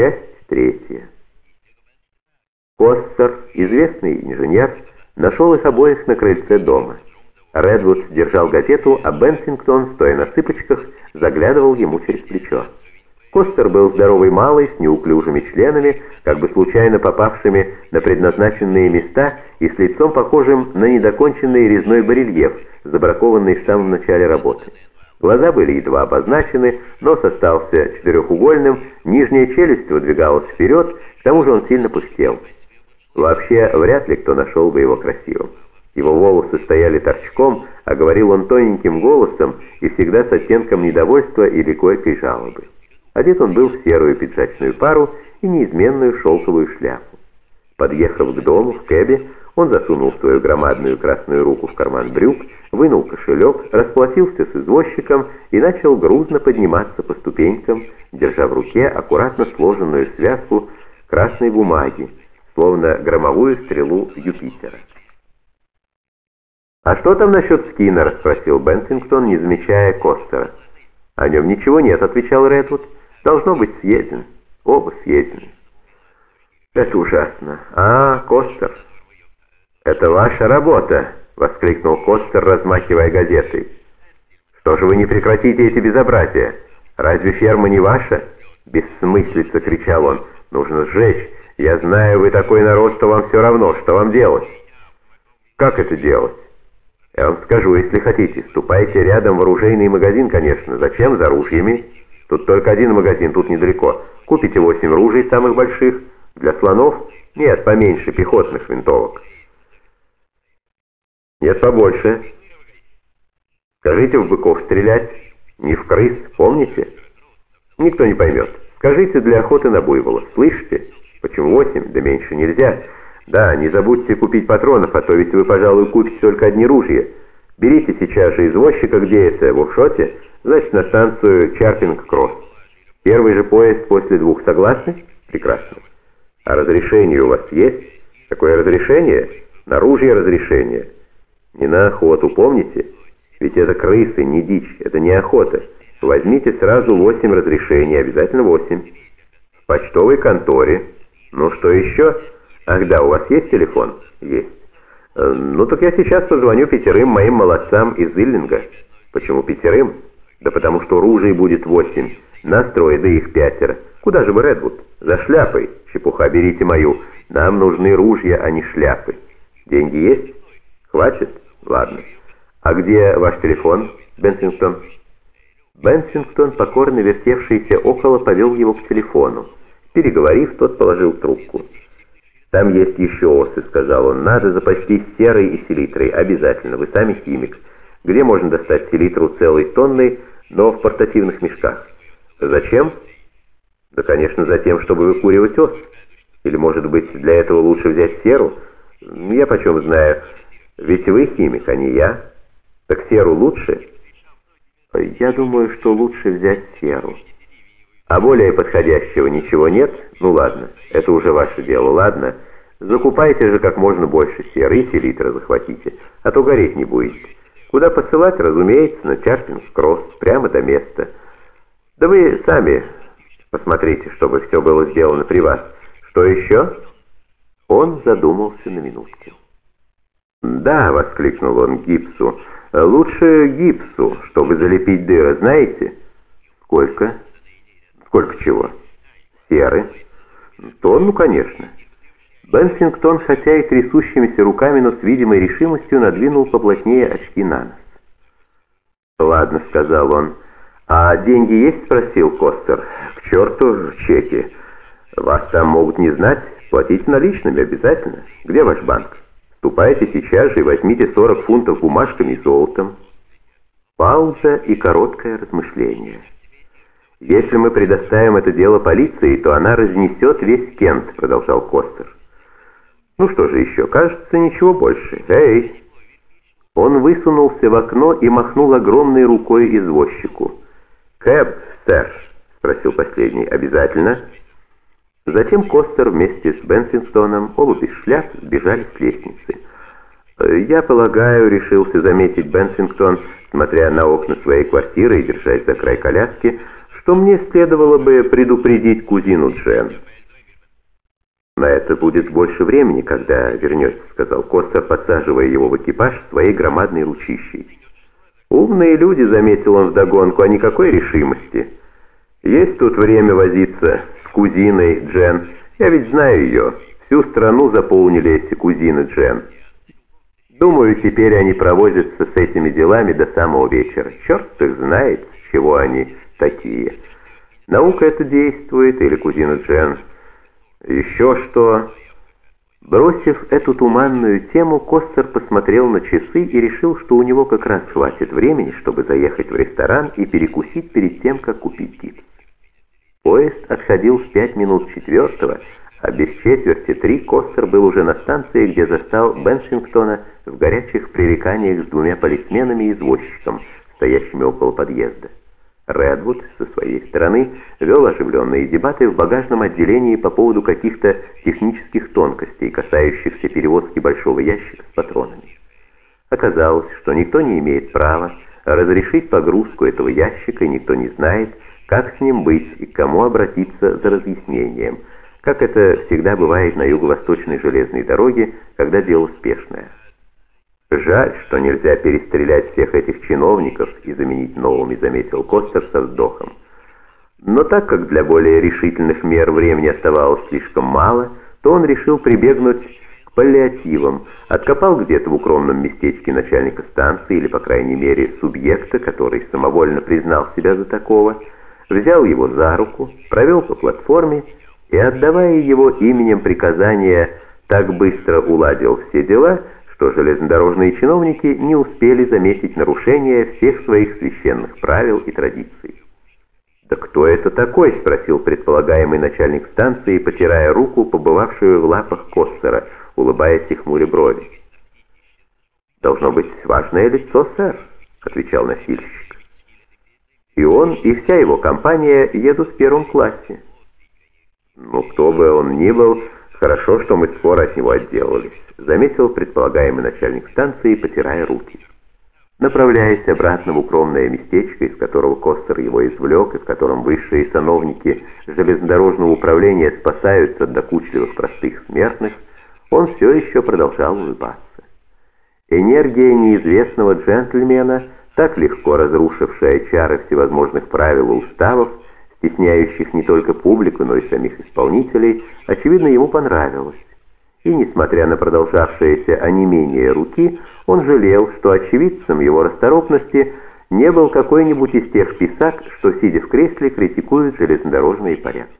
Часть третья. Костер, известный инженер, нашел их обоих на крыльце дома. Редвуд держал газету, а Бенсингтон, стоя на цыпочках, заглядывал ему через плечо. Костер был здоровый малый, с неуклюжими членами, как бы случайно попавшими на предназначенные места и с лицом похожим на недоконченный резной барельеф, забракованный в самом начале работы. Глаза были едва обозначены, нос остался четырехугольным, нижняя челюсть выдвигалась вперед, к тому же он сильно пустел. Вообще, вряд ли кто нашел бы его красивым. Его волосы стояли торчком, а говорил он тоненьким голосом и всегда с оттенком недовольства или койкой жалобы. Одет он был в серую пиджачную пару и неизменную шелковую шляпу. Подъехав к дому в кэбе, он засунул свою громадную красную руку в карман брюк, вынул кошелек, расплатился с извозчиком и начал грузно подниматься по ступенькам, держа в руке аккуратно сложенную связку красной бумаги, словно громовую стрелу Юпитера. «А что там насчет Скиннера?» — спросил Бенсингтон, не замечая Костера. «О нем ничего нет», — отвечал Редвуд. Должно быть съеден. Оба съедены. Это ужасно. А, Костер. Это ваша работа, воскликнул Костер, размахивая газетой. Что же вы не прекратите эти безобразия? Разве ферма не ваша? Бессмыслица, кричал он. Нужно сжечь. Я знаю, вы такой народ, что вам все равно, что вам делать. Как это делать? Я вам скажу, если хотите. Ступайте рядом в оружейный магазин, конечно. Зачем за ружьями? Тут только один магазин, тут недалеко. Купите восемь ружей самых больших. Для слонов? Нет, поменьше, пехотных винтовок. Нет, побольше. Скажите в быков стрелять, не в крыс, помните? Никто не поймет. Скажите для охоты на буйвола. Слышите? Почему восемь? Да меньше нельзя. Да, не забудьте купить патронов, а то ведь вы, пожалуй, купите только одни ружья. Берите сейчас же извозчика, где это, в офшоте, значит, на станцию Чарпинг-Кросс. Первый же поезд после двух, согласны? Прекрасно. А разрешение у вас есть? Какое разрешение? На ружье разрешение. Не на охоту, помните? Ведь это крысы, не дичь, это не охота. Возьмите сразу восемь разрешений, обязательно восемь. В почтовой конторе. Ну что еще? Ах да, у вас есть телефон? Есть. Э, «Ну так я сейчас позвоню пятерым моим молодцам из Иллинга». «Почему пятерым?» «Да потому что ружей будет восемь. Настрой, да их пятеро. Куда же вы, Редвуд? За шляпой. Чепуха, берите мою. Нам нужны ружья, а не шляпы. Деньги есть? Хватит? Ладно. А где ваш телефон, Бенсингтон?» Бенсингтон, покорно вертевшийся около, повел его к телефону. Переговорив, тот положил трубку. «Там есть еще осы», — сказал он. «Надо запастись серой и селитрой. Обязательно. Вы сами химик. Где можно достать селитру целой тонной, но в портативных мешках? Зачем? Да, конечно, за тем, чтобы выкуривать ос. Или, может быть, для этого лучше взять серу? Я почем знаю. Ведь вы химик, а не я. Так серу лучше?» «Я думаю, что лучше взять серу». А более подходящего ничего нет? Ну ладно, это уже ваше дело, ладно. Закупайте же как можно больше серы и селитра захватите, а то гореть не будете. Куда посылать, разумеется, на Чарпинг-Кросс, прямо до места. Да вы сами посмотрите, чтобы все было сделано при вас. Что еще? Он задумался на минутку. «Да», — воскликнул он гипсу, — «лучше гипсу, чтобы залепить дыры, знаете?» «Сколько?» Сколько чего? Серы? Тонну, конечно. Бенсингтон, хотя и трясущимися руками, но с видимой решимостью надвинул поплотнее очки на нос. «Ладно», — сказал он. «А деньги есть?» — спросил Костер. «К черту чеки. Вас там могут не знать. Платите наличными обязательно. Где ваш банк? Ступайте сейчас же и возьмите 40 фунтов бумажками и золотом». Пауза и короткое размышление. «Если мы предоставим это дело полиции, то она разнесет весь Кент», — продолжал Костер. «Ну что же еще? Кажется, ничего больше. Эй!» Он высунулся в окно и махнул огромной рукой извозчику. «Кэб, сэр?» — спросил последний. «Обязательно?» Затем Костер вместе с Бенсингстоном, оба без шляп, сбежали с лестницы. «Я полагаю», — решился заметить Бенсингтон, смотря на окна своей квартиры и держась за край коляски, — что мне следовало бы предупредить кузину Джен. «На это будет больше времени, когда вернется», — сказал Костер, подсаживая его в экипаж своей громадной ручищей. «Умные люди», — заметил он вдогонку, — «а никакой решимости. Есть тут время возиться кузиной Джен. Я ведь знаю ее. Всю страну заполнили эти кузины Джен. Думаю, теперь они провозятся с этими делами до самого вечера. Черт их знает, чего они такие. Наука это действует, или кузина Джен еще что... Бросив эту туманную тему, Костер посмотрел на часы и решил, что у него как раз хватит времени, чтобы заехать в ресторан и перекусить перед тем, как купить гипс. Поезд отходил в пять минут четвертого, а без четверти три Костер был уже на станции, где застал Беншингтона в горячих пререканиях с двумя полисменами и извозчиком, стоящими около подъезда. Редвуд со своей стороны вел оживленные дебаты в багажном отделении по поводу каких-то технических тонкостей, касающихся перевозки большого ящика с патронами. Оказалось, что никто не имеет права разрешить погрузку этого ящика, никто не знает, как с ним быть и к кому обратиться за разъяснением, как это всегда бывает на юго-восточной железной дороге, когда дело спешное. «Жаль, что нельзя перестрелять всех этих чиновников и заменить новыми», — заметил Костер со вздохом. Но так как для более решительных мер времени оставалось слишком мало, то он решил прибегнуть к паллиативам, откопал где-то в укромном местечке начальника станции или, по крайней мере, субъекта, который самовольно признал себя за такого, взял его за руку, провел по платформе и, отдавая его именем приказания, так быстро уладил все дела, что железнодорожные чиновники не успели заметить нарушения всех своих священных правил и традиций. «Да кто это такой?» — спросил предполагаемый начальник станции, потирая руку, побывавшую в лапах Коссера, улыбаясь и хмуря брови. «Должно быть важное лицо, сэр», — отвечал носильщик. «И он, и вся его компания едут в первом классе». «Ну, кто бы он ни был, хорошо, что мы скоро от него отделались» заметил предполагаемый начальник станции, потирая руки. Направляясь обратно в укромное местечко, из которого Костер его извлек, и в котором высшие сановники железнодорожного управления спасаются от докучливых простых смертных, он все еще продолжал улыбаться. Энергия неизвестного джентльмена, так легко разрушившая чары всевозможных правил и уставов, стесняющих не только публику, но и самих исполнителей, очевидно, ему понравилась и, несмотря на продолжавшееся онемение руки, он жалел, что очевидцем его расторопности не был какой-нибудь из тех писак, что, сидя в кресле, критикуют железнодорожные порядки.